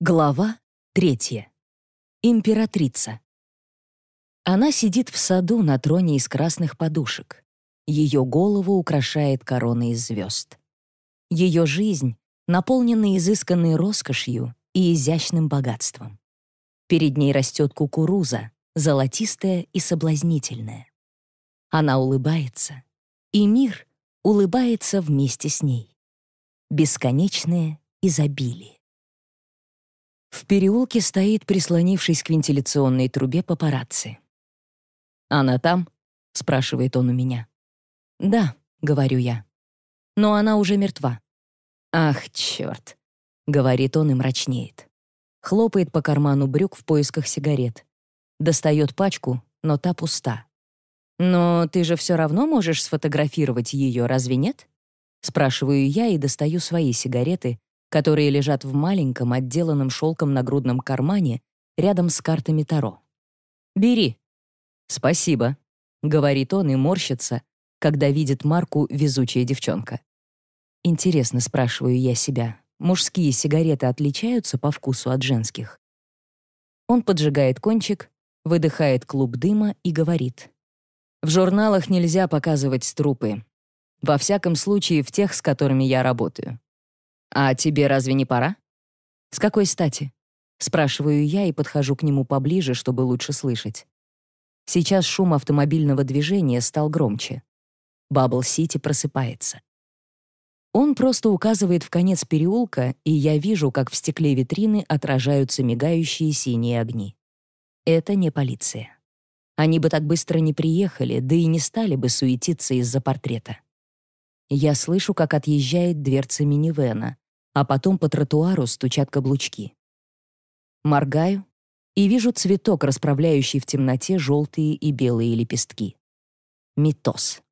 Глава третья. Императрица. Она сидит в саду на троне из красных подушек. Ее голову украшает корона из звезд. Ее жизнь наполнена изысканной роскошью и изящным богатством. Перед ней растет кукуруза, золотистая и соблазнительная. Она улыбается, и мир улыбается вместе с ней. Бесконечное изобилие. В переулке стоит, прислонившись к вентиляционной трубе, папарацци. «Она там?» — спрашивает он у меня. «Да», — говорю я. «Но она уже мертва». «Ах, черт!» — говорит он и мрачнеет. Хлопает по карману брюк в поисках сигарет. Достает пачку, но та пуста. «Но ты же все равно можешь сфотографировать ее, разве нет?» Спрашиваю я и достаю свои сигареты, которые лежат в маленьком, отделанном шелком нагрудном кармане рядом с картами Таро. «Бери». «Спасибо», — говорит он и морщится, когда видит марку «Везучая девчонка». Интересно, спрашиваю я себя, мужские сигареты отличаются по вкусу от женских? Он поджигает кончик, выдыхает клуб дыма и говорит. «В журналах нельзя показывать трупы. Во всяком случае, в тех, с которыми я работаю. «А тебе разве не пора?» «С какой стати?» Спрашиваю я и подхожу к нему поближе, чтобы лучше слышать. Сейчас шум автомобильного движения стал громче. Бабл-Сити просыпается. Он просто указывает в конец переулка, и я вижу, как в стекле витрины отражаются мигающие синие огни. Это не полиция. Они бы так быстро не приехали, да и не стали бы суетиться из-за портрета. Я слышу, как отъезжает дверца минивэна, а потом по тротуару стучат каблучки. Моргаю и вижу цветок, расправляющий в темноте желтые и белые лепестки. Митос.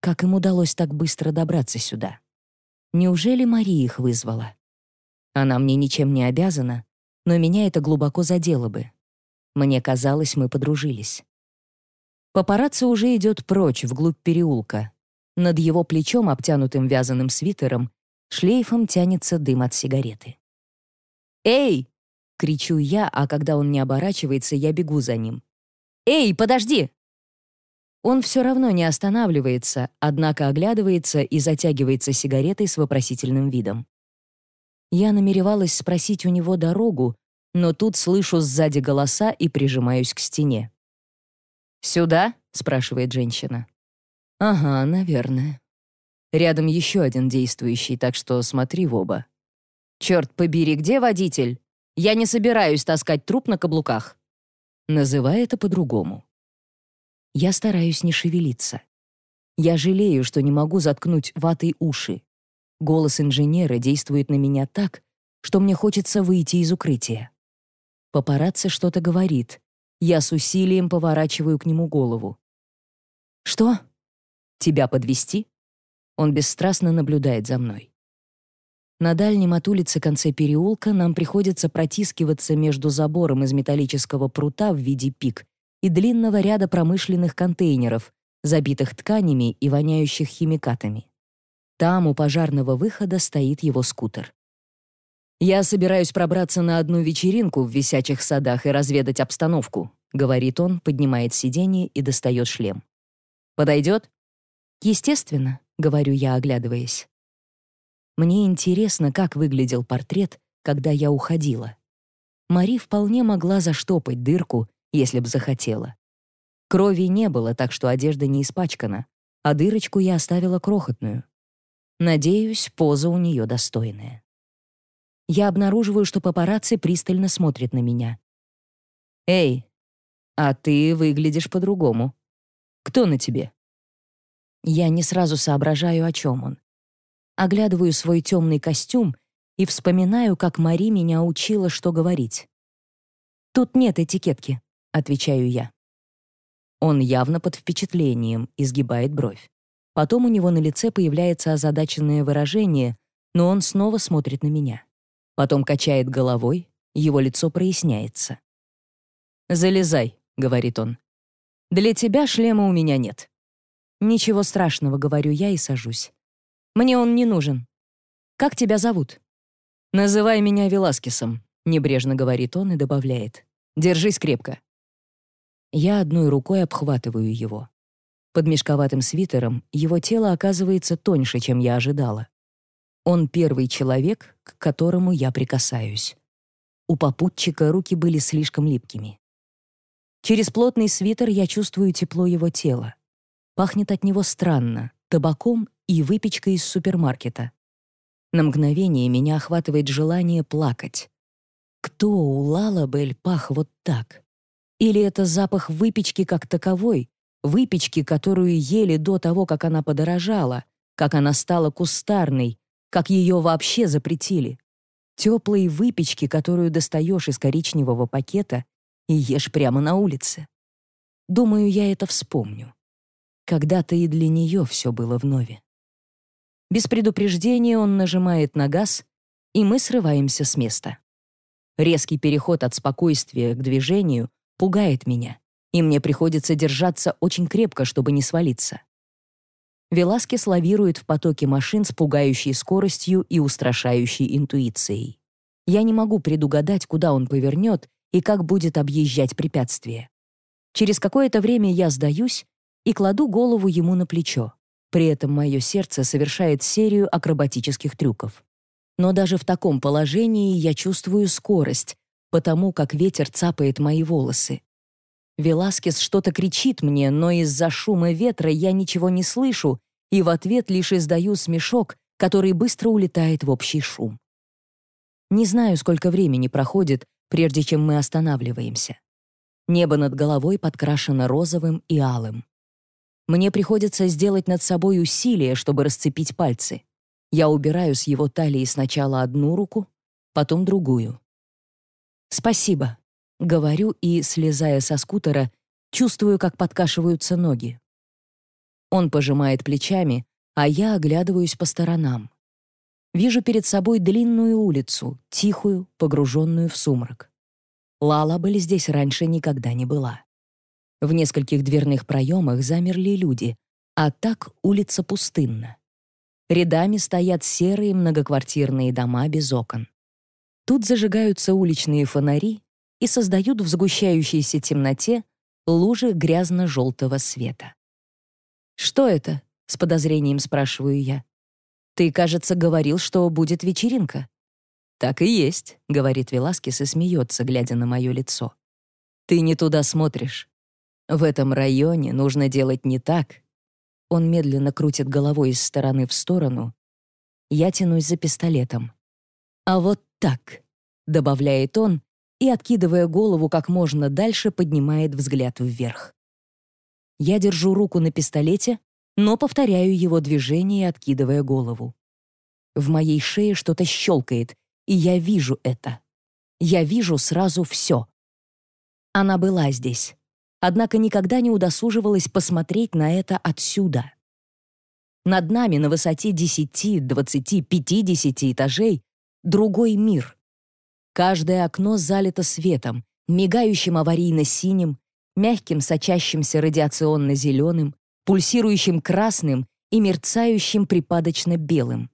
Как им удалось так быстро добраться сюда? Неужели Мария их вызвала? Она мне ничем не обязана, но меня это глубоко задело бы. Мне казалось, мы подружились. Папарацци уже идет прочь, вглубь переулка, над его плечом, обтянутым вязаным свитером, шлейфом тянется дым от сигареты. «Эй!» — кричу я, а когда он не оборачивается, я бегу за ним. «Эй, подожди!» Он все равно не останавливается, однако оглядывается и затягивается сигаретой с вопросительным видом. Я намеревалась спросить у него дорогу, но тут слышу сзади голоса и прижимаюсь к стене. «Сюда?» — спрашивает женщина. Ага, наверное. Рядом еще один действующий, так что смотри в оба. Черт побери, где водитель? Я не собираюсь таскать труп на каблуках. Называй это по-другому. Я стараюсь не шевелиться. Я жалею, что не могу заткнуть ватой уши. Голос инженера действует на меня так, что мне хочется выйти из укрытия. Папарацци что-то говорит. Я с усилием поворачиваю к нему голову. «Что?» Тебя подвести? Он бесстрастно наблюдает за мной. На дальнем от улицы конце переулка нам приходится протискиваться между забором из металлического прута в виде пик и длинного ряда промышленных контейнеров, забитых тканями и воняющих химикатами. Там у пожарного выхода стоит его скутер. «Я собираюсь пробраться на одну вечеринку в висячих садах и разведать обстановку», — говорит он, поднимает сиденье и достает шлем. «Подойдет?» «Естественно», — говорю я, оглядываясь. Мне интересно, как выглядел портрет, когда я уходила. Мари вполне могла заштопать дырку, если б захотела. Крови не было, так что одежда не испачкана, а дырочку я оставила крохотную. Надеюсь, поза у нее достойная. Я обнаруживаю, что папарацци пристально смотрит на меня. «Эй, а ты выглядишь по-другому. Кто на тебе?» Я не сразу соображаю, о чем он. Оглядываю свой темный костюм и вспоминаю, как Мари меня учила, что говорить. «Тут нет этикетки», — отвечаю я. Он явно под впечатлением, изгибает бровь. Потом у него на лице появляется озадаченное выражение, но он снова смотрит на меня. Потом качает головой, его лицо проясняется. «Залезай», — говорит он. «Для тебя шлема у меня нет». «Ничего страшного», — говорю я и сажусь. «Мне он не нужен. Как тебя зовут?» «Называй меня Веласкесом», Небрежно говорит он и добавляет. «Держись крепко». Я одной рукой обхватываю его. Под мешковатым свитером его тело оказывается тоньше, чем я ожидала. Он первый человек, к которому я прикасаюсь. У попутчика руки были слишком липкими. Через плотный свитер я чувствую тепло его тела. Пахнет от него странно, табаком и выпечкой из супермаркета. На мгновение меня охватывает желание плакать. Кто у Лалабель пах вот так? Или это запах выпечки как таковой, выпечки, которую ели до того, как она подорожала, как она стала кустарной, как ее вообще запретили? Теплой выпечки, которую достаешь из коричневого пакета и ешь прямо на улице. Думаю, я это вспомню. Когда-то и для нее все было вновь. Без предупреждения он нажимает на газ, и мы срываемся с места. Резкий переход от спокойствия к движению пугает меня, и мне приходится держаться очень крепко, чтобы не свалиться. Веласкес лавирует в потоке машин с пугающей скоростью и устрашающей интуицией. Я не могу предугадать, куда он повернет и как будет объезжать препятствие. Через какое-то время я сдаюсь и кладу голову ему на плечо. При этом мое сердце совершает серию акробатических трюков. Но даже в таком положении я чувствую скорость, потому как ветер цапает мои волосы. Веласкес что-то кричит мне, но из-за шума ветра я ничего не слышу и в ответ лишь издаю смешок, который быстро улетает в общий шум. Не знаю, сколько времени проходит, прежде чем мы останавливаемся. Небо над головой подкрашено розовым и алым. Мне приходится сделать над собой усилие, чтобы расцепить пальцы. Я убираю с его талии сначала одну руку, потом другую. «Спасибо», — говорю и, слезая со скутера, чувствую, как подкашиваются ноги. Он пожимает плечами, а я оглядываюсь по сторонам. Вижу перед собой длинную улицу, тихую, погруженную в сумрак. Лалабель здесь раньше никогда не была. В нескольких дверных проемах замерли люди, а так улица пустынна. Рядами стоят серые многоквартирные дома без окон. Тут зажигаются уличные фонари и создают в сгущающейся темноте лужи грязно-желтого света. «Что это?» — с подозрением спрашиваю я. «Ты, кажется, говорил, что будет вечеринка». «Так и есть», — говорит Веласкес и смеется, глядя на мое лицо. «Ты не туда смотришь. В этом районе нужно делать не так. Он медленно крутит головой из стороны в сторону. Я тянусь за пистолетом. А вот так, добавляет он и, откидывая голову как можно дальше, поднимает взгляд вверх. Я держу руку на пистолете, но повторяю его движение, откидывая голову. В моей шее что-то щелкает, и я вижу это. Я вижу сразу все. Она была здесь однако никогда не удосуживалась посмотреть на это отсюда. Над нами на высоте 10, 20, 50 этажей другой мир. Каждое окно залито светом, мигающим аварийно-синим, мягким сочащимся радиационно-зеленым, пульсирующим красным и мерцающим припадочно-белым.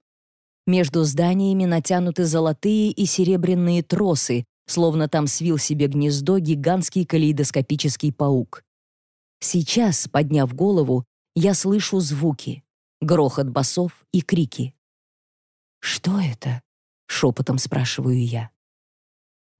Между зданиями натянуты золотые и серебряные тросы, словно там свил себе гнездо гигантский калейдоскопический паук. Сейчас, подняв голову, я слышу звуки, грохот басов и крики. «Что это?» — шепотом спрашиваю я.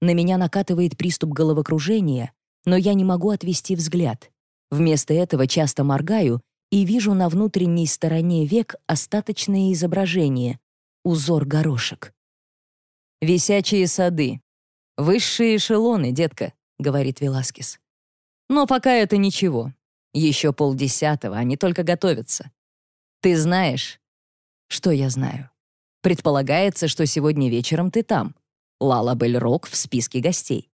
На меня накатывает приступ головокружения, но я не могу отвести взгляд. Вместо этого часто моргаю и вижу на внутренней стороне век остаточное изображение — узор горошек. «Висячие сады», «Высшие эшелоны, детка», — говорит Веласкес. «Но пока это ничего. Еще полдесятого, они только готовятся. Ты знаешь...» «Что я знаю?» «Предполагается, что сегодня вечером ты там. Лала Бель Рок в списке гостей».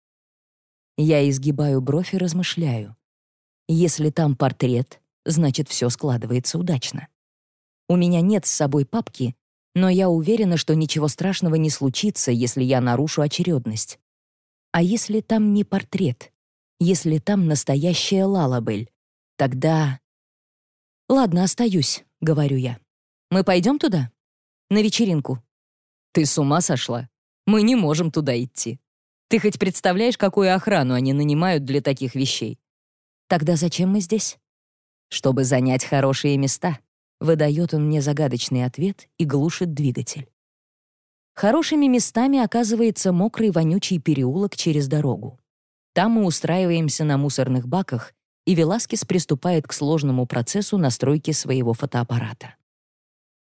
Я изгибаю бровь и размышляю. Если там портрет, значит, все складывается удачно. У меня нет с собой папки, но я уверена, что ничего страшного не случится, если я нарушу очередность. А если там не портрет? Если там настоящая Лалабель? Тогда... «Ладно, остаюсь», — говорю я. «Мы пойдем туда? На вечеринку?» «Ты с ума сошла? Мы не можем туда идти». Ты хоть представляешь, какую охрану они нанимают для таких вещей? Тогда зачем мы здесь? Чтобы занять хорошие места. Выдает он мне загадочный ответ и глушит двигатель. Хорошими местами оказывается мокрый вонючий переулок через дорогу. Там мы устраиваемся на мусорных баках, и Веласкес приступает к сложному процессу настройки своего фотоаппарата.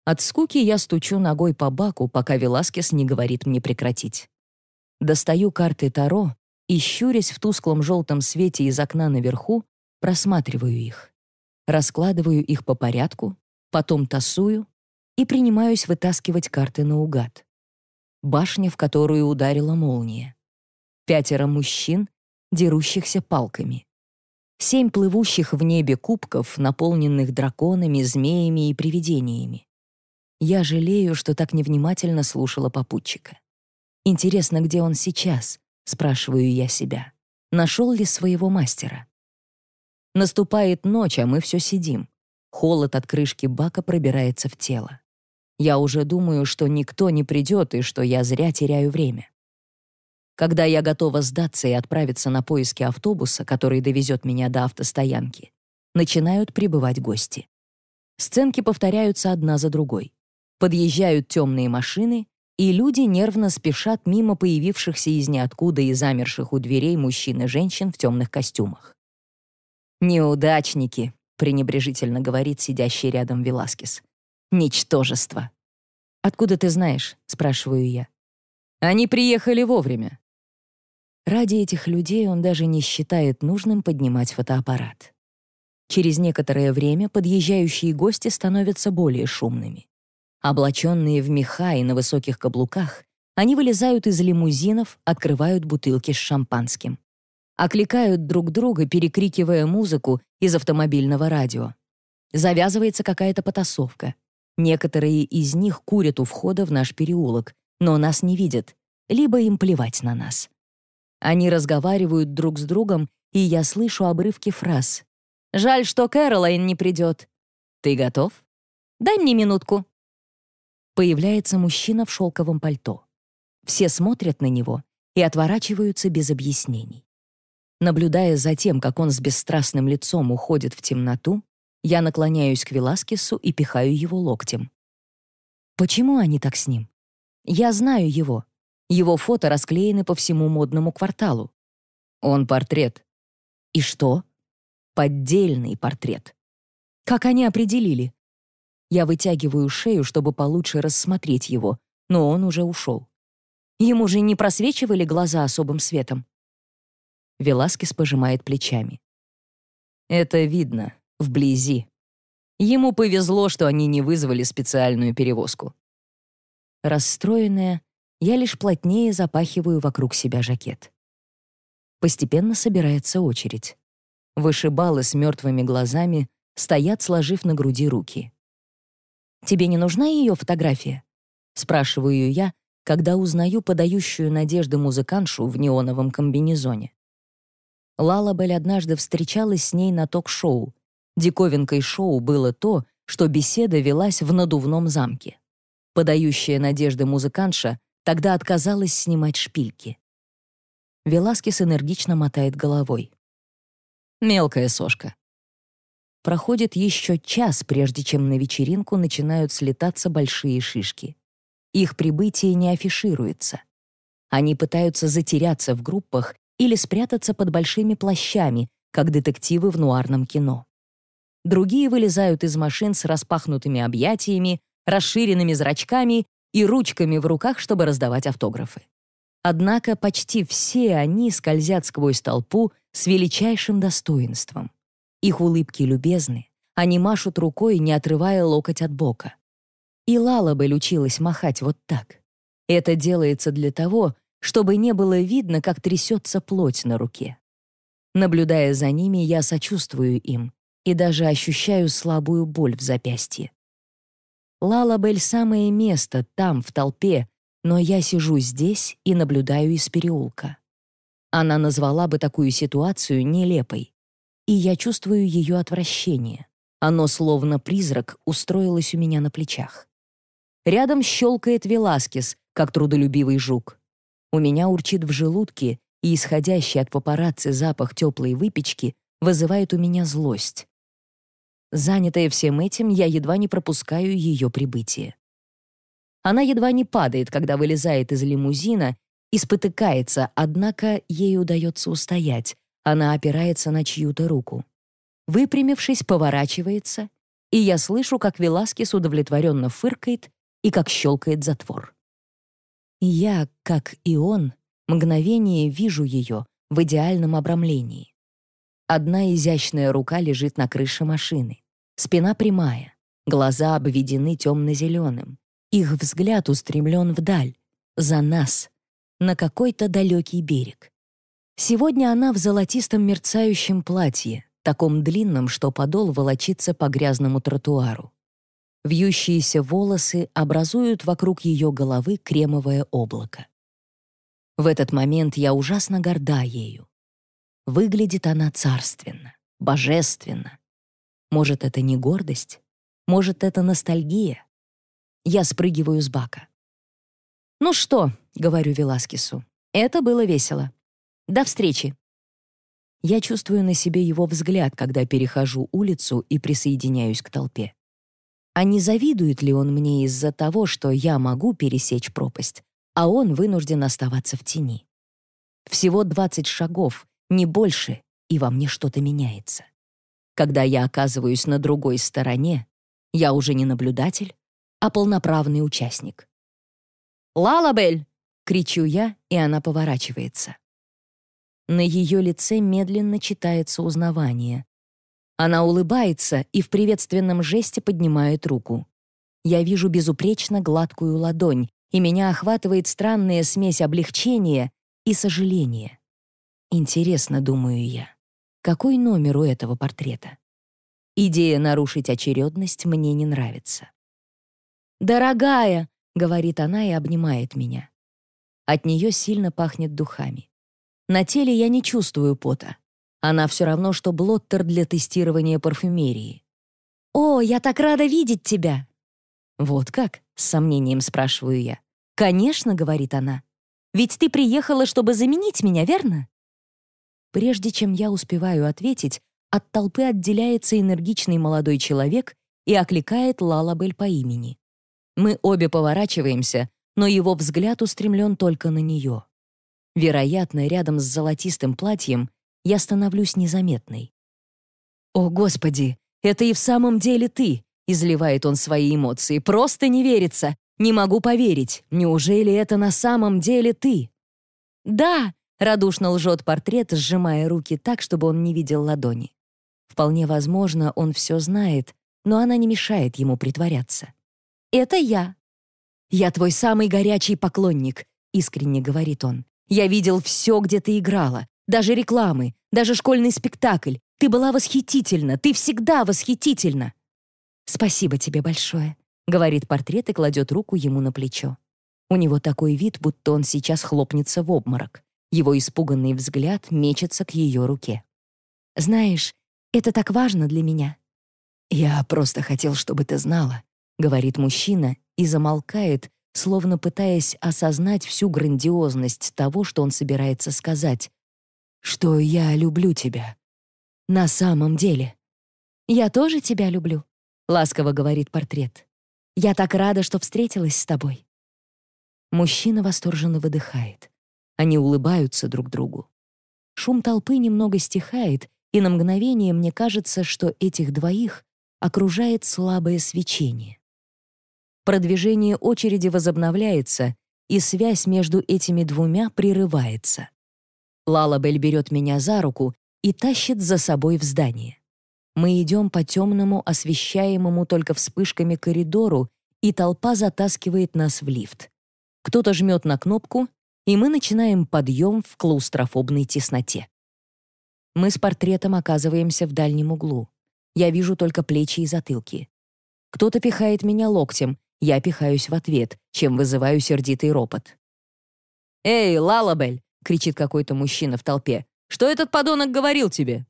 От скуки я стучу ногой по баку, пока Веласкес не говорит мне прекратить. Достаю карты Таро и, щурясь в тусклом желтом свете из окна наверху, просматриваю их. Раскладываю их по порядку, потом тасую и принимаюсь вытаскивать карты наугад. Башня, в которую ударила молния. Пятеро мужчин, дерущихся палками. Семь плывущих в небе кубков, наполненных драконами, змеями и привидениями. Я жалею, что так невнимательно слушала попутчика. Интересно, где он сейчас? Спрашиваю я себя. Нашел ли своего мастера? Наступает ночь, а мы все сидим. Холод от крышки бака пробирается в тело. Я уже думаю, что никто не придет и что я зря теряю время. Когда я готова сдаться и отправиться на поиски автобуса, который довезет меня до автостоянки, начинают прибывать гости. Сценки повторяются одна за другой. Подъезжают темные машины, и люди нервно спешат мимо появившихся из ниоткуда и замерших у дверей мужчин и женщин в темных костюмах. «Неудачники», — пренебрежительно говорит сидящий рядом Веласкес. «Ничтожество». «Откуда ты знаешь?» — спрашиваю я. «Они приехали вовремя». Ради этих людей он даже не считает нужным поднимать фотоаппарат. Через некоторое время подъезжающие гости становятся более шумными. Облаченные в меха и на высоких каблуках, они вылезают из лимузинов, открывают бутылки с шампанским. Окликают друг друга, перекрикивая музыку из автомобильного радио. Завязывается какая-то потасовка. Некоторые из них курят у входа в наш переулок, но нас не видят, либо им плевать на нас. Они разговаривают друг с другом, и я слышу обрывки фраз. «Жаль, что Кэролайн не придет». «Ты готов?» «Дай мне минутку», Появляется мужчина в шелковом пальто. Все смотрят на него и отворачиваются без объяснений. Наблюдая за тем, как он с бесстрастным лицом уходит в темноту, я наклоняюсь к Веласкесу и пихаю его локтем. Почему они так с ним? Я знаю его. Его фото расклеены по всему модному кварталу. Он портрет. И что? Поддельный портрет. Как они определили? Я вытягиваю шею, чтобы получше рассмотреть его, но он уже ушел. Ему же не просвечивали глаза особым светом. Веласкес пожимает плечами. Это видно, вблизи. Ему повезло, что они не вызвали специальную перевозку. Расстроенная, я лишь плотнее запахиваю вокруг себя жакет. Постепенно собирается очередь. Вышибалы с мертвыми глазами стоят, сложив на груди руки. Тебе не нужна ее фотография?» Спрашиваю я, когда узнаю подающую надежды музыкантшу в неоновом комбинезоне. Лалабель однажды встречалась с ней на ток-шоу. Диковинкой шоу было то, что беседа велась в надувном замке. Подающая надежды музыкантша тогда отказалась снимать шпильки. Веласкес энергично мотает головой. «Мелкая сошка. Проходит еще час, прежде чем на вечеринку начинают слетаться большие шишки. Их прибытие не афишируется. Они пытаются затеряться в группах или спрятаться под большими плащами, как детективы в нуарном кино. Другие вылезают из машин с распахнутыми объятиями, расширенными зрачками и ручками в руках, чтобы раздавать автографы. Однако почти все они скользят сквозь толпу с величайшим достоинством. Их улыбки любезны, они машут рукой, не отрывая локоть от бока. И Лалабель училась махать вот так. Это делается для того, чтобы не было видно, как трясется плоть на руке. Наблюдая за ними, я сочувствую им и даже ощущаю слабую боль в запястье. Лалабель — самое место там, в толпе, но я сижу здесь и наблюдаю из переулка. Она назвала бы такую ситуацию нелепой и я чувствую ее отвращение. Оно, словно призрак, устроилось у меня на плечах. Рядом щелкает Веласкес, как трудолюбивый жук. У меня урчит в желудке, и исходящий от папарацци запах теплой выпечки вызывает у меня злость. Занятая всем этим, я едва не пропускаю ее прибытие. Она едва не падает, когда вылезает из лимузина и спотыкается, однако ей удается устоять. Она опирается на чью-то руку. Выпрямившись, поворачивается, и я слышу, как Веласкес удовлетворенно фыркает и как щелкает затвор. Я, как и он, мгновение вижу ее в идеальном обрамлении. Одна изящная рука лежит на крыше машины. Спина прямая, глаза обведены темно-зеленым. Их взгляд устремлен вдаль, за нас, на какой-то далекий берег. Сегодня она в золотистом мерцающем платье, таком длинном, что подол волочится по грязному тротуару. Вьющиеся волосы образуют вокруг ее головы кремовое облако. В этот момент я ужасно горда ею. Выглядит она царственно, божественно. Может, это не гордость? Может, это ностальгия? Я спрыгиваю с бака. «Ну что?» — говорю Веласкесу. «Это было весело. До встречи». Я чувствую на себе его взгляд, когда перехожу улицу и присоединяюсь к толпе. А не завидует ли он мне из-за того, что я могу пересечь пропасть, а он вынужден оставаться в тени? Всего 20 шагов, не больше, и во мне что-то меняется. Когда я оказываюсь на другой стороне, я уже не наблюдатель, а полноправный участник. «Лалабель!» — кричу я, и она поворачивается. На ее лице медленно читается узнавание. Она улыбается и в приветственном жесте поднимает руку. Я вижу безупречно гладкую ладонь, и меня охватывает странная смесь облегчения и сожаления. Интересно, думаю я, какой номер у этого портрета? Идея нарушить очередность мне не нравится. «Дорогая!» — говорит она и обнимает меня. От нее сильно пахнет духами. На теле я не чувствую пота. Она все равно, что блоттер для тестирования парфюмерии. «О, я так рада видеть тебя!» «Вот как?» — с сомнением спрашиваю я. «Конечно», — говорит она. «Ведь ты приехала, чтобы заменить меня, верно?» Прежде чем я успеваю ответить, от толпы отделяется энергичный молодой человек и окликает Лалабель по имени. Мы обе поворачиваемся, но его взгляд устремлен только на нее. Вероятно, рядом с золотистым платьем я становлюсь незаметной. «О, Господи, это и в самом деле ты!» — изливает он свои эмоции. «Просто не верится! Не могу поверить! Неужели это на самом деле ты?» «Да!» — радушно лжет портрет, сжимая руки так, чтобы он не видел ладони. Вполне возможно, он все знает, но она не мешает ему притворяться. Это я. Я твой самый горячий поклонник, искренне говорит он. Я видел все, где ты играла, даже рекламы, даже школьный спектакль. Ты была восхитительна, ты всегда восхитительна. Спасибо тебе большое, говорит портрет и кладет руку ему на плечо. У него такой вид, будто он сейчас хлопнется в обморок. Его испуганный взгляд мечется к ее руке. «Знаешь, это так важно для меня». «Я просто хотел, чтобы ты знала говорит мужчина и замолкает, словно пытаясь осознать всю грандиозность того, что он собирается сказать. «Что я люблю тебя. На самом деле». «Я тоже тебя люблю», — ласково говорит портрет. «Я так рада, что встретилась с тобой». Мужчина восторженно выдыхает. Они улыбаются друг другу. Шум толпы немного стихает, и на мгновение мне кажется, что этих двоих окружает слабое свечение продвижение очереди возобновляется, и связь между этими двумя прерывается. Лалабель берет меня за руку и тащит за собой в здание. Мы идем по темному, освещаемому только вспышками коридору, и толпа затаскивает нас в лифт. Кто-то жмет на кнопку, и мы начинаем подъем в клаустрофобной тесноте. Мы с портретом оказываемся в дальнем углу. Я вижу только плечи и затылки. Кто-то пихает меня локтем, я пихаюсь в ответ, чем вызываю сердитый ропот. «Эй, Лалабель!» — кричит какой-то мужчина в толпе. «Что этот подонок говорил тебе?»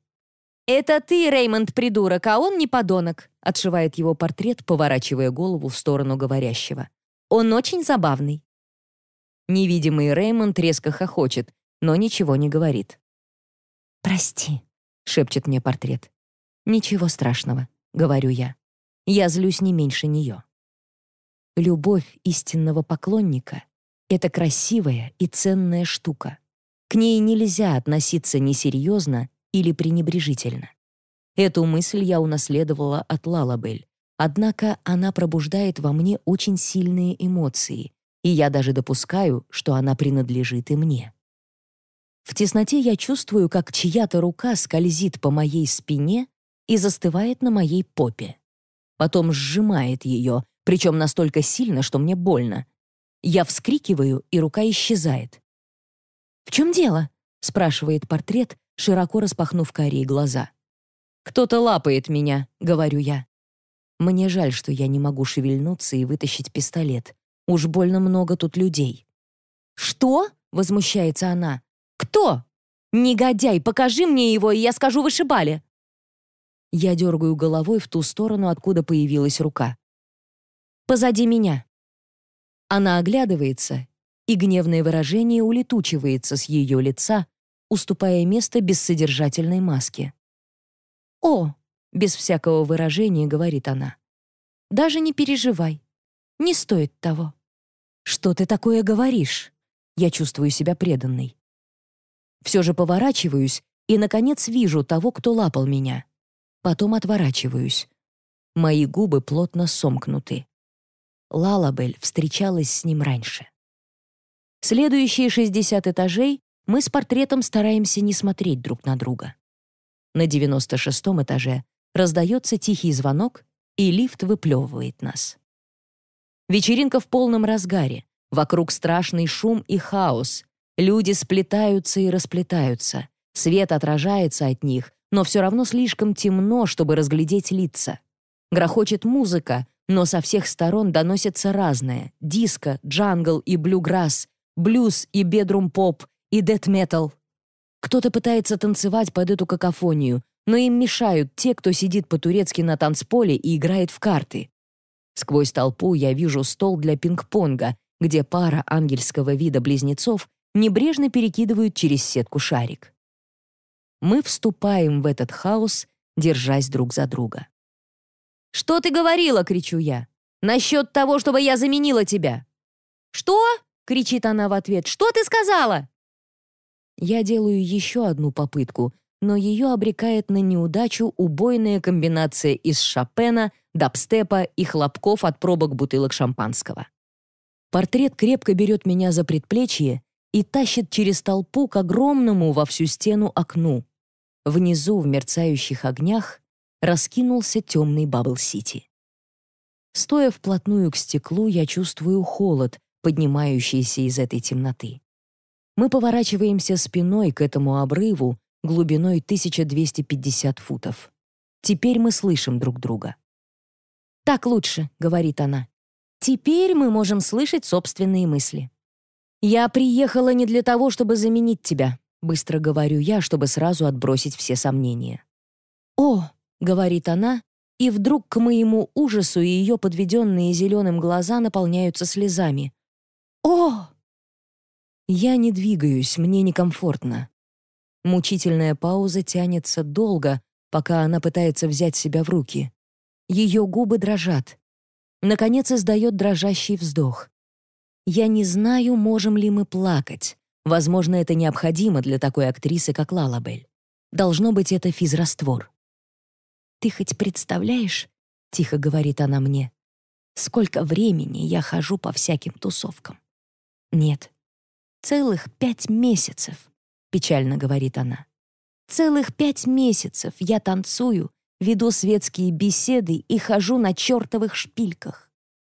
«Это ты, Реймонд, придурок, а он не подонок», — отшивает его портрет, поворачивая голову в сторону говорящего. «Он очень забавный». Невидимый Реймонд резко хохочет, но ничего не говорит. «Прости», — шепчет мне портрет. «Ничего страшного», — говорю я. Я злюсь не меньше нее. Любовь истинного поклонника — это красивая и ценная штука. К ней нельзя относиться несерьезно или пренебрежительно. Эту мысль я унаследовала от Лалабель, однако она пробуждает во мне очень сильные эмоции, и я даже допускаю, что она принадлежит и мне. В тесноте я чувствую, как чья-то рука скользит по моей спине и застывает на моей попе. Потом сжимает ее, причем настолько сильно, что мне больно. Я вскрикиваю, и рука исчезает. «В чем дело?» — спрашивает портрет, широко распахнув карие глаза. «Кто-то лапает меня», — говорю я. Мне жаль, что я не могу шевельнуться и вытащить пистолет. Уж больно много тут людей. «Что?» — возмущается она. «Кто?» «Негодяй, покажи мне его, и я скажу вышибали». Я дергаю головой в ту сторону, откуда появилась рука. «Позади меня». Она оглядывается, и гневное выражение улетучивается с ее лица, уступая место бессодержательной маске. «О!» — без всякого выражения говорит она. «Даже не переживай. Не стоит того». «Что ты такое говоришь?» Я чувствую себя преданной. Все же поворачиваюсь и, наконец, вижу того, кто лапал меня. Потом отворачиваюсь. Мои губы плотно сомкнуты. Лалабель встречалась с ним раньше. Следующие 60 этажей мы с портретом стараемся не смотреть друг на друга. На 96-м этаже раздается тихий звонок, и лифт выплевывает нас. Вечеринка в полном разгаре. Вокруг страшный шум и хаос. Люди сплетаются и расплетаются. Свет отражается от них, но все равно слишком темно, чтобы разглядеть лица. Грохочет музыка, но со всех сторон доносится разное. Диско, джангл и блюграсс, блюз и бедрум-поп, и дэт-метал. Кто-то пытается танцевать под эту какофонию, но им мешают те, кто сидит по-турецки на танцполе и играет в карты. Сквозь толпу я вижу стол для пинг-понга, где пара ангельского вида близнецов небрежно перекидывают через сетку шарик. Мы вступаем в этот хаос, держась друг за друга. «Что ты говорила?» — кричу я. «Насчет того, чтобы я заменила тебя». «Что?» — кричит она в ответ. «Что ты сказала?» Я делаю еще одну попытку, но ее обрекает на неудачу убойная комбинация из Шопена, дабстепа и хлопков от пробок бутылок шампанского. Портрет крепко берет меня за предплечье и тащит через толпу к огромному во всю стену окну. Внизу, в мерцающих огнях, раскинулся темный Бабл-Сити. Стоя вплотную к стеклу, я чувствую холод, поднимающийся из этой темноты. Мы поворачиваемся спиной к этому обрыву глубиной 1250 футов. Теперь мы слышим друг друга. «Так лучше», — говорит она. «Теперь мы можем слышать собственные мысли». «Я приехала не для того, чтобы заменить тебя», — быстро говорю я, чтобы сразу отбросить все сомнения. «О», — говорит она, и вдруг к моему ужасу ее подведенные зеленым глаза наполняются слезами. «О!» Я не двигаюсь, мне некомфортно. Мучительная пауза тянется долго, пока она пытается взять себя в руки. Ее губы дрожат. Наконец издает дрожащий вздох. Я не знаю, можем ли мы плакать. Возможно, это необходимо для такой актрисы, как Лалабель. Должно быть, это физраствор. «Ты хоть представляешь, — тихо говорит она мне, — сколько времени я хожу по всяким тусовкам? Нет, Целых пять месяцев, печально говорит она. Целых пять месяцев я танцую, веду светские беседы и хожу на чертовых шпильках.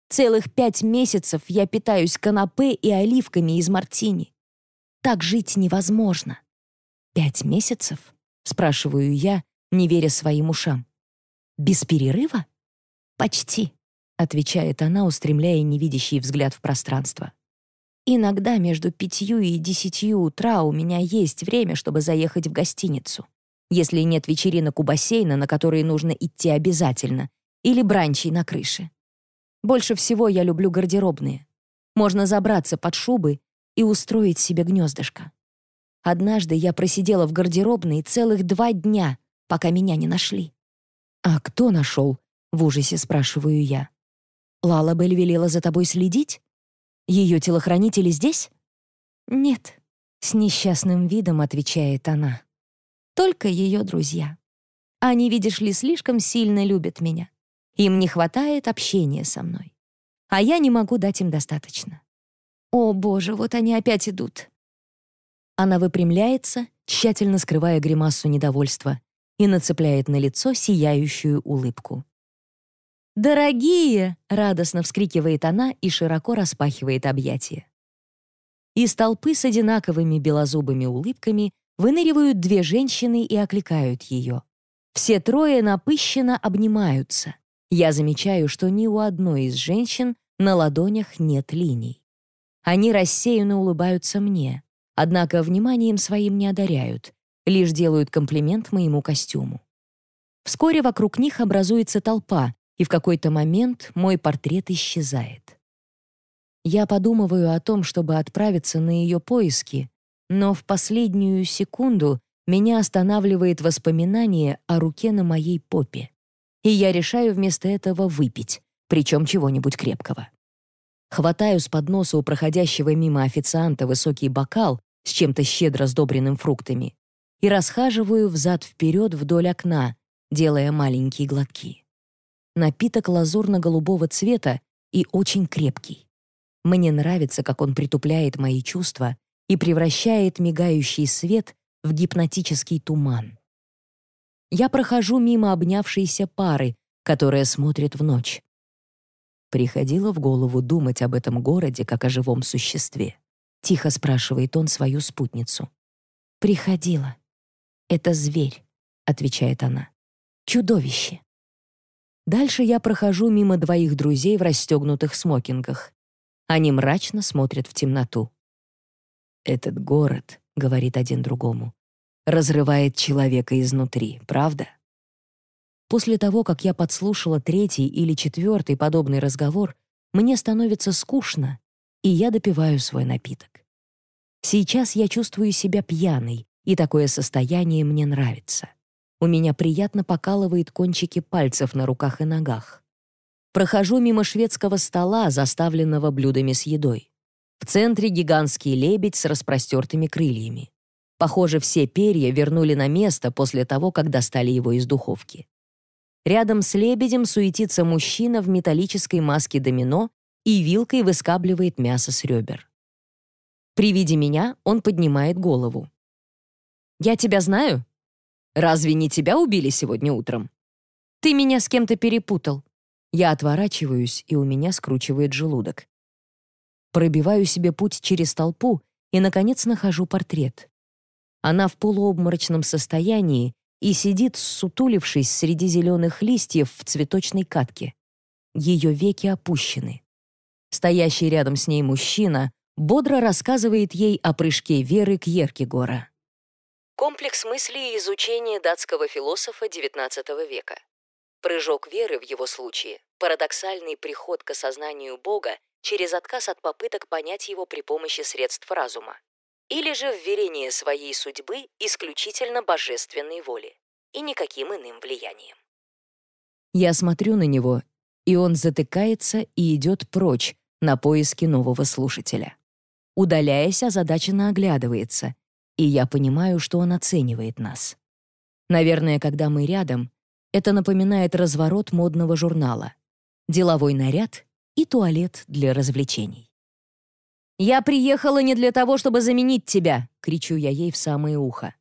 Целых пять месяцев я питаюсь канапе и оливками из мартини. Так жить невозможно. «Пять месяцев?» — спрашиваю я, не веря своим ушам. «Без перерыва?» «Почти», — отвечает она, устремляя невидящий взгляд в пространство. Иногда между пятью и десятью утра у меня есть время, чтобы заехать в гостиницу. Если нет вечеринок у бассейна, на которые нужно идти обязательно, или бранчей на крыше. Больше всего я люблю гардеробные. Можно забраться под шубы и устроить себе гнездышко. Однажды я просидела в гардеробной целых два дня, пока меня не нашли. «А кто нашел?» — в ужасе спрашиваю я. «Лала Бель велела за тобой следить? Ее телохранители здесь?» «Нет», — с несчастным видом отвечает она. «Только ее друзья. Они, видишь ли, слишком сильно любят меня. Им не хватает общения со мной. А я не могу дать им достаточно. О, боже, вот они опять идут». Она выпрямляется, тщательно скрывая гримасу недовольства, и нацепляет на лицо сияющую улыбку. «Дорогие!» — радостно вскрикивает она и широко распахивает объятия. Из толпы с одинаковыми белозубыми улыбками выныривают две женщины и окликают ее. Все трое напыщенно обнимаются. Я замечаю, что ни у одной из женщин на ладонях нет линий. Они рассеянно улыбаются мне, однако вниманием своим не одаряют, лишь делают комплимент моему костюму. Вскоре вокруг них образуется толпа, и в какой-то момент мой портрет исчезает. Я подумываю о том, чтобы отправиться на ее поиски, но в последнюю секунду меня останавливает воспоминание о руке на моей попе, и я решаю вместо этого выпить, причем чего-нибудь крепкого. Хватаю с подноса у проходящего мимо официанта высокий бокал с чем-то щедро сдобренным фруктами и расхаживаю взад-вперед вдоль окна, делая маленькие глотки. Напиток лазурно-голубого цвета и очень крепкий. Мне нравится, как он притупляет мои чувства и превращает мигающий свет в гипнотический туман. Я прохожу мимо обнявшейся пары, которая смотрит в ночь. Приходило в голову думать об этом городе как о живом существе. Тихо спрашивает он свою спутницу. «Приходило. Это зверь», — отвечает она. «Чудовище». Дальше я прохожу мимо двоих друзей в расстегнутых смокингах. Они мрачно смотрят в темноту. «Этот город», — говорит один другому, «разрывает человека изнутри, правда?» После того, как я подслушала третий или четвертый подобный разговор, мне становится скучно, и я допиваю свой напиток. Сейчас я чувствую себя пьяной, и такое состояние мне нравится. У меня приятно покалывает кончики пальцев на руках и ногах. Прохожу мимо шведского стола, заставленного блюдами с едой. В центре гигантский лебедь с распростертыми крыльями. Похоже, все перья вернули на место после того, как достали его из духовки. Рядом с лебедем суетится мужчина в металлической маске домино и вилкой выскабливает мясо с ребер. При виде меня он поднимает голову. «Я тебя знаю? Разве не тебя убили сегодня утром? Ты меня с кем-то перепутал». Я отворачиваюсь, и у меня скручивает желудок. Пробиваю себе путь через толпу и, наконец, нахожу портрет. Она в полуобморочном состоянии и сидит, сутулившись среди зеленых листьев в цветочной катке. Ее веки опущены. Стоящий рядом с ней мужчина бодро рассказывает ей о прыжке Веры к Еркегора. Комплекс мыслей и изучения датского философа XIX века. Прыжок веры в его случае – парадоксальный приход к осознанию Бога через отказ от попыток понять его при помощи средств разума, или же вверение своей судьбы исключительно божественной воле и никаким иным влиянием. Я смотрю на него, и он затыкается и идет прочь на поиски нового слушателя. Удаляясь, озадаченно оглядывается, и я понимаю, что он оценивает нас. Наверное, когда мы рядом, это напоминает разворот модного журнала, деловой наряд и туалет для развлечений. «Я приехала не для того, чтобы заменить тебя!» — кричу я ей в самое ухо.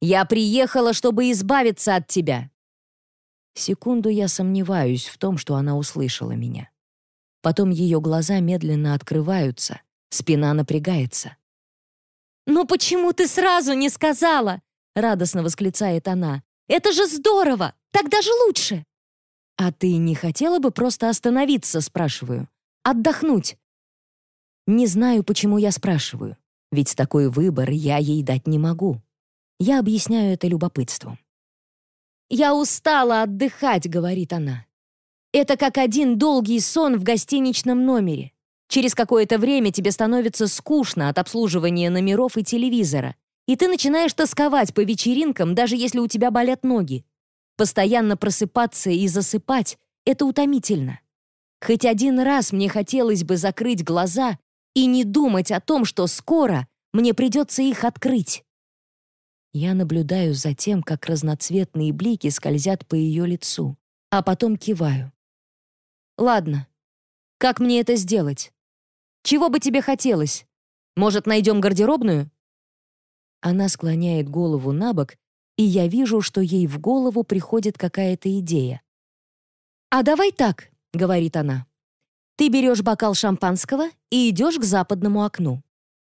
«Я приехала, чтобы избавиться от тебя!» Секунду я сомневаюсь в том, что она услышала меня. Потом ее глаза медленно открываются, спина напрягается. «Ну почему ты сразу не сказала?» — радостно восклицает она. «Это же здорово! Так даже лучше!» «А ты не хотела бы просто остановиться?» — спрашиваю. «Отдохнуть?» Не знаю, почему я спрашиваю, ведь такой выбор я ей дать не могу. Я объясняю это любопытством. «Я устала отдыхать», — говорит она. «Это как один долгий сон в гостиничном номере. Через какое-то время тебе становится скучно от обслуживания номеров и телевизора, и ты начинаешь тосковать по вечеринкам, даже если у тебя болят ноги. Постоянно просыпаться и засыпать — это утомительно. Хоть один раз мне хотелось бы закрыть глаза и не думать о том, что скоро мне придется их открыть. Я наблюдаю за тем, как разноцветные блики скользят по ее лицу, а потом киваю. «Ладно, как мне это сделать? Чего бы тебе хотелось? Может, найдем гардеробную?» Она склоняет голову на бок, и я вижу, что ей в голову приходит какая-то идея. «А давай так», — говорит она. «Ты берешь бокал шампанского и идешь к западному окну.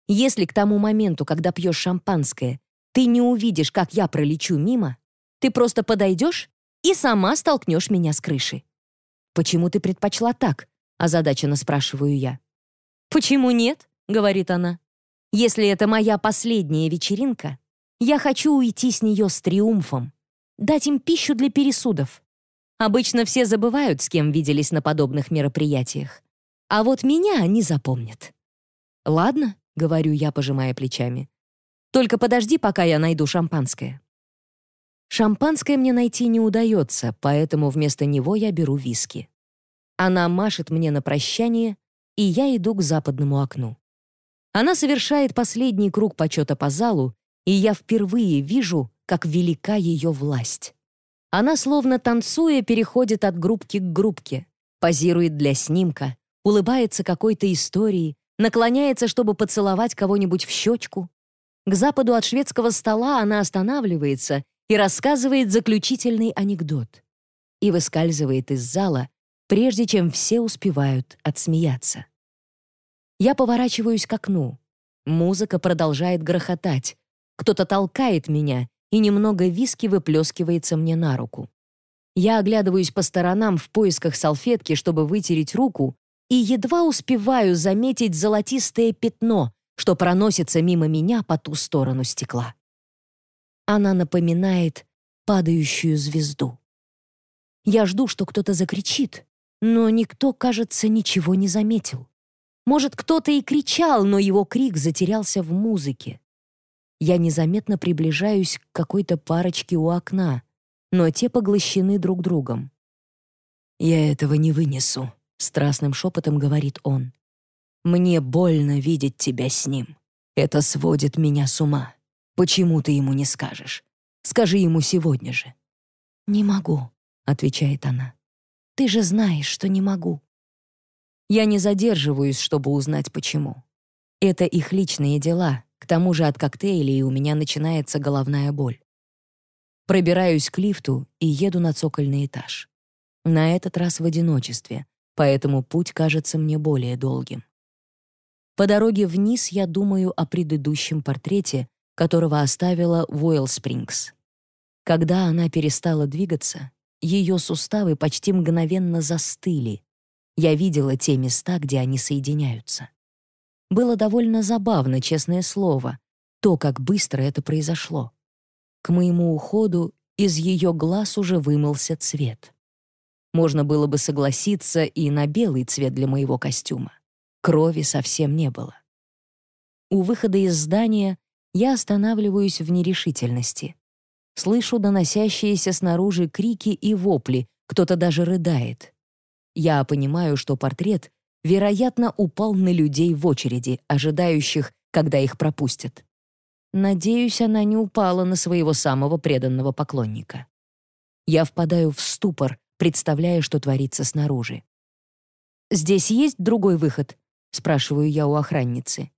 Если к тому моменту, когда пьешь шампанское, ты не увидишь, как я пролечу мимо, ты просто подойдешь и сама столкнешь меня с крыши. «Почему ты предпочла так?» — озадаченно спрашиваю я. «Почему нет?» — говорит она. «Если это моя последняя вечеринка, я хочу уйти с нее с триумфом, дать им пищу для пересудов. Обычно все забывают, с кем виделись на подобных мероприятиях. А вот меня они запомнят. Ладно, говорю я, пожимая плечами. «Только подожди, пока я найду шампанское». Шампанское мне найти не удается, поэтому вместо него я беру виски. Она машет мне на прощание, и я иду к западному окну. Она совершает последний круг почета по залу, и я впервые вижу, как велика ее власть. Она, словно танцуя, переходит от группки к группке, позирует для снимка, улыбается какой-то истории, наклоняется, чтобы поцеловать кого-нибудь в щечку. К западу от шведского стола она останавливается и рассказывает заключительный анекдот. И выскальзывает из зала, прежде чем все успевают отсмеяться. Я поворачиваюсь к окну. Музыка продолжает грохотать. Кто-то толкает меня, и немного виски выплескивается мне на руку. Я оглядываюсь по сторонам в поисках салфетки, чтобы вытереть руку, и едва успеваю заметить золотистое пятно, что проносится мимо меня по ту сторону стекла. Она напоминает падающую звезду. Я жду, что кто-то закричит, но никто, кажется, ничего не заметил. Может, кто-то и кричал, но его крик затерялся в музыке. Я незаметно приближаюсь к какой-то парочке у окна, но те поглощены друг другом. «Я этого не вынесу», страстным шепотом говорит он. «Мне больно видеть тебя с ним. Это сводит меня с ума. Почему ты ему не скажешь? Скажи ему сегодня же». «Не могу», — отвечает она. «Ты же знаешь, что не могу». Я не задерживаюсь, чтобы узнать, почему. Это их личные дела, к тому же от коктейлей у меня начинается головная боль. Пробираюсь к лифту и еду на цокольный этаж. На этот раз в одиночестве, поэтому путь кажется мне более долгим. По дороге вниз я думаю о предыдущем портрете, которого оставила в Уэлл-Спрингс. Когда она перестала двигаться, ее суставы почти мгновенно застыли. Я видела те места, где они соединяются. Было довольно забавно, честное слово, то, как быстро это произошло. К моему уходу из ее глаз уже вымылся цвет. Можно было бы согласиться и на белый цвет для моего костюма. Крови совсем не было. У выхода из здания я останавливаюсь в нерешительности. Слышу доносящиеся снаружи крики и вопли, кто-то даже рыдает. Я понимаю, что портрет, вероятно, упал на людей в очереди, ожидающих, когда их пропустят. Надеюсь, она не упала на своего самого преданного поклонника. Я впадаю в ступор, представляя, что творится снаружи. «Здесь есть другой выход?» — спрашиваю я у охранницы.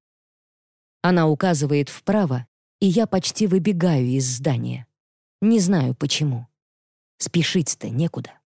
Она указывает вправо, и я почти выбегаю из здания. Не знаю почему. Спешить-то некуда.